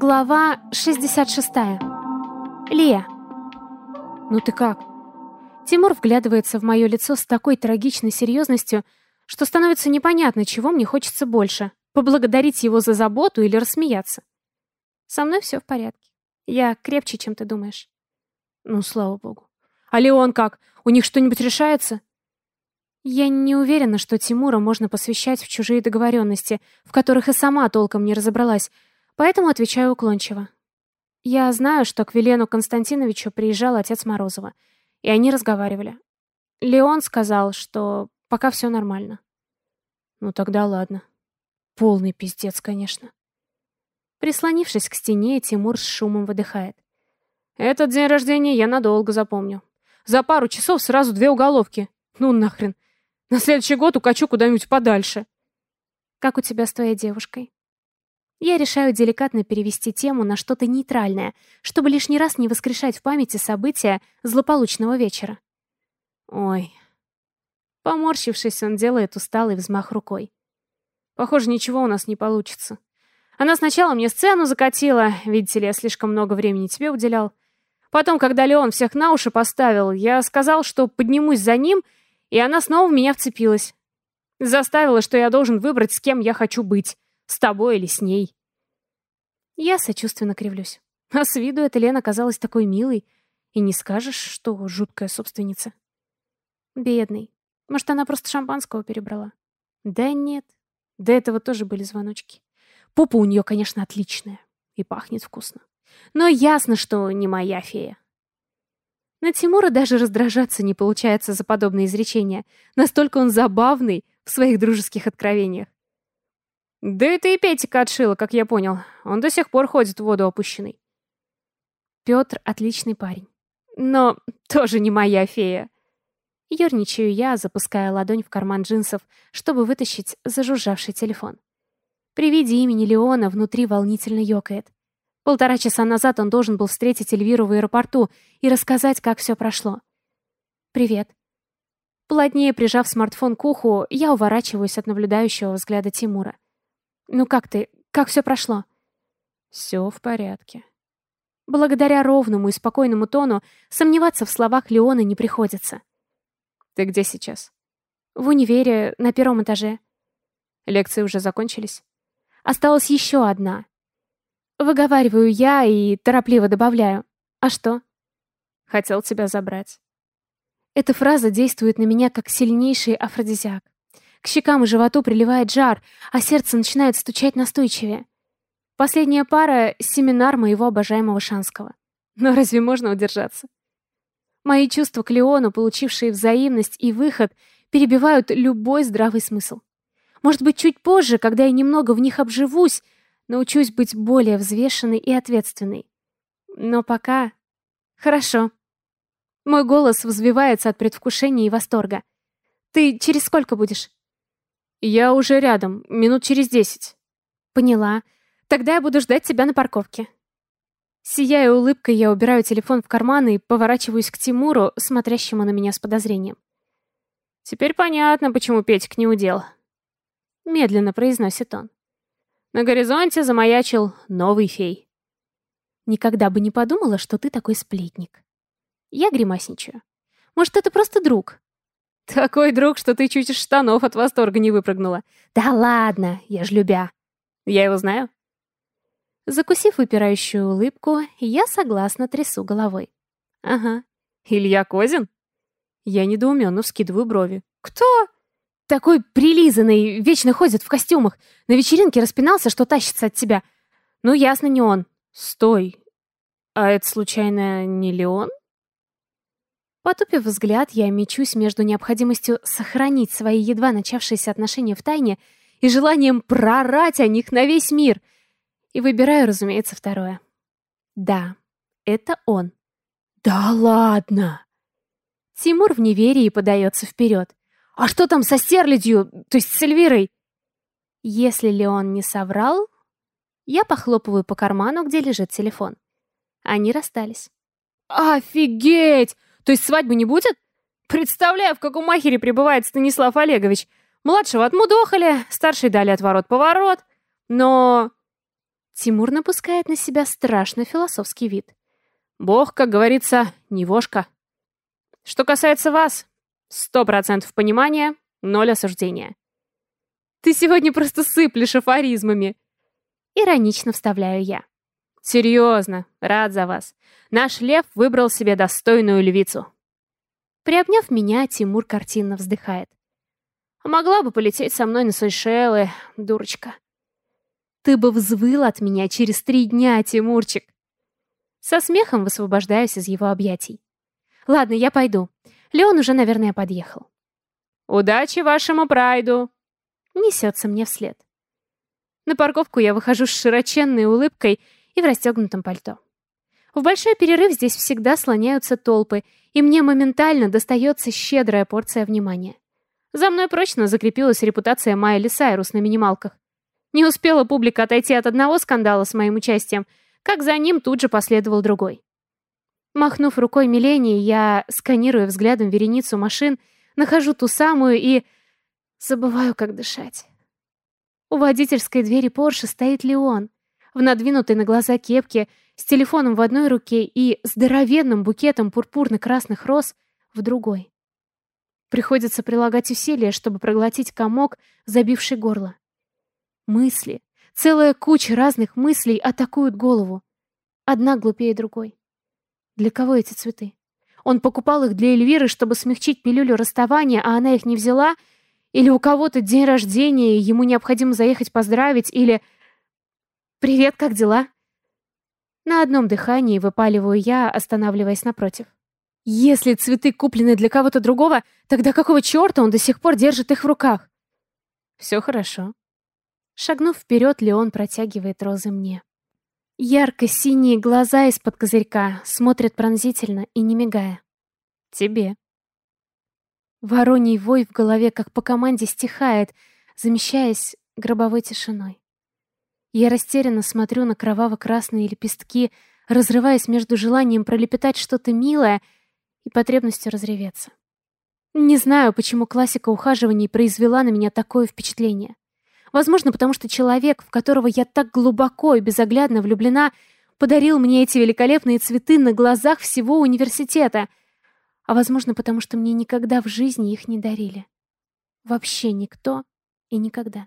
Глава 66. Лия. «Ну ты как?» Тимур вглядывается в мое лицо с такой трагичной серьезностью, что становится непонятно, чего мне хочется больше — поблагодарить его за заботу или рассмеяться. Со мной все в порядке. Я крепче, чем ты думаешь. Ну, слава богу. А Леон как? У них что-нибудь решается? Я не уверена, что Тимура можно посвящать в чужие договоренности, в которых и сама толком не разобралась, Поэтому отвечаю уклончиво. Я знаю, что к Велену Константиновичу приезжал отец Морозова, и они разговаривали. Леон сказал, что пока все нормально. Ну тогда ладно. Полный пиздец, конечно. Прислонившись к стене, Тимур с шумом выдыхает. Этот день рождения я надолго запомню. За пару часов сразу две уголовки. Ну нахрен. На следующий год укачу куда-нибудь подальше. Как у тебя с твоей девушкой? Я решаю деликатно перевести тему на что-то нейтральное, чтобы лишний раз не воскрешать в памяти события злополучного вечера. Ой. Поморщившись, он делает усталый взмах рукой. Похоже, ничего у нас не получится. Она сначала мне сцену закатила, видите ли, я слишком много времени тебе уделял. Потом, когда Леон всех на уши поставил, я сказал, что поднимусь за ним, и она снова в меня вцепилась. Заставила, что я должен выбрать, с кем я хочу быть. С тобой или с ней. Я сочувственно кривлюсь. А с виду эта Лена казалась такой милой. И не скажешь, что жуткая собственница. Бедный. Может, она просто шампанского перебрала? Да нет. До этого тоже были звоночки. Попа у нее, конечно, отличная. И пахнет вкусно. Но ясно, что не моя фея. На Тимура даже раздражаться не получается за подобные изречения. Настолько он забавный в своих дружеских откровениях. Да это и Петика отшила, как я понял. Он до сих пор ходит в воду опущенный. Петр отличный парень. Но тоже не моя фея. Ёрничаю я, запуская ладонь в карман джинсов, чтобы вытащить зажужжавший телефон. При виде имени Леона внутри волнительно ёкает. Полтора часа назад он должен был встретить Эльвиру в аэропорту и рассказать, как все прошло. «Привет». Плотнее прижав смартфон к уху, я уворачиваюсь от наблюдающего взгляда Тимура. «Ну как ты? Как все прошло?» «Все в порядке». Благодаря ровному и спокойному тону сомневаться в словах Леона не приходится. «Ты где сейчас?» «В универе, на первом этаже». «Лекции уже закончились?» «Осталась еще одна». Выговариваю я и торопливо добавляю. «А что?» «Хотел тебя забрать». Эта фраза действует на меня как сильнейший афродизиак. К щекам и животу приливает жар, а сердце начинает стучать настойчивее. Последняя пара — семинар моего обожаемого Шанского. Но разве можно удержаться? Мои чувства к Леону, получившие взаимность и выход, перебивают любой здравый смысл. Может быть, чуть позже, когда я немного в них обживусь, научусь быть более взвешенной и ответственной. Но пока... Хорошо. Мой голос взвивается от предвкушения и восторга. Ты через сколько будешь? «Я уже рядом, минут через десять». «Поняла. Тогда я буду ждать тебя на парковке». Сияя улыбкой, я убираю телефон в карман и поворачиваюсь к Тимуру, смотрящему на меня с подозрением. «Теперь понятно, почему Петик не удел», — медленно произносит он. На горизонте замаячил новый фей. «Никогда бы не подумала, что ты такой сплетник». Я гримасничаю. «Может, это просто друг?» Такой друг, что ты чуть из штанов от восторга не выпрыгнула. Да ладно, я ж любя. Я его знаю. Закусив выпирающую улыбку, я согласно трясу головой. Ага. Илья Козин? Я недоуменно вскидываю брови. Кто? Такой прилизанный, вечно ходит в костюмах. На вечеринке распинался, что тащится от тебя. Ну, ясно, не он. Стой. А это, случайно, не Леон? Потупив взгляд, я мечусь между необходимостью сохранить свои едва начавшиеся отношения в тайне и желанием прорать о них на весь мир. И выбираю, разумеется, второе. Да, это он. Да ладно! Тимур в неверии подается вперед. А что там со стерлядью, то есть с Эльвирой? Если ли он не соврал, я похлопываю по карману, где лежит телефон. Они расстались. «Офигеть! То есть свадьбы не будет? Представляю, в каком махере пребывает Станислав Олегович. Младшего отмудохали, старший дали отворот-поворот. Но... Тимур напускает на себя страшно философский вид. Бог, как говорится, не вошка. Что касается вас, сто процентов понимания, ноль осуждения. Ты сегодня просто сыплешь афоризмами. Иронично вставляю я. Серьезно, рад за вас. Наш лев выбрал себе достойную львицу. Приобняв меня, Тимур картинно вздыхает. Могла бы полететь со мной на Сейшелы, дурочка. Ты бы взвыл от меня через три дня, Тимурчик. Со смехом высвобождаюсь из его объятий. Ладно, я пойду. Леон уже, наверное, подъехал. Удачи вашему прайду! Несется мне вслед. На парковку я выхожу с широченной улыбкой и в расстегнутом пальто. В большой перерыв здесь всегда слоняются толпы, и мне моментально достается щедрая порция внимания. За мной прочно закрепилась репутация Майли Сайрус на минималках. Не успела публика отойти от одного скандала с моим участием, как за ним тут же последовал другой. Махнув рукой Милене, я сканирую взглядом вереницу машин, нахожу ту самую и... забываю, как дышать. У водительской двери Порше стоит Леон, в надвинутой на глаза кепке, с телефоном в одной руке и здоровенным букетом пурпурно-красных роз в другой. Приходится прилагать усилия, чтобы проглотить комок, забивший горло. Мысли, целая куча разных мыслей атакуют голову. Одна глупее другой. Для кого эти цветы? Он покупал их для Эльвиры, чтобы смягчить пилюлю расставания, а она их не взяла? Или у кого-то день рождения, и ему необходимо заехать поздравить? Или... «Привет, как дела?» На одном дыхании выпаливаю я, останавливаясь напротив. Если цветы куплены для кого-то другого, тогда какого черта он до сих пор держит их в руках? Все хорошо. Шагнув вперед, Леон протягивает розы мне. Ярко-синие глаза из-под козырька смотрят пронзительно и не мигая. Тебе. Вороний вой в голове, как по команде, стихает, замещаясь гробовой тишиной. Я растерянно смотрю на кроваво-красные лепестки, разрываясь между желанием пролепетать что-то милое — и потребностью разреветься. Не знаю, почему классика ухаживаний произвела на меня такое впечатление. Возможно, потому что человек, в которого я так глубоко и безоглядно влюблена, подарил мне эти великолепные цветы на глазах всего университета. А возможно, потому что мне никогда в жизни их не дарили. Вообще никто и никогда.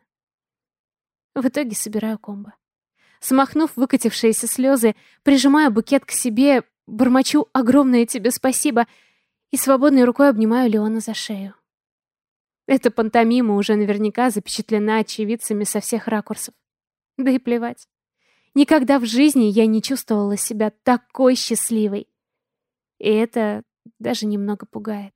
В итоге собираю комбо. Смахнув выкатившиеся слезы, прижимаю букет к себе, Бормочу огромное тебе спасибо и свободной рукой обнимаю Леона за шею. Эта пантомима уже наверняка запечатлена очевидцами со всех ракурсов. Да и плевать. Никогда в жизни я не чувствовала себя такой счастливой. И это даже немного пугает.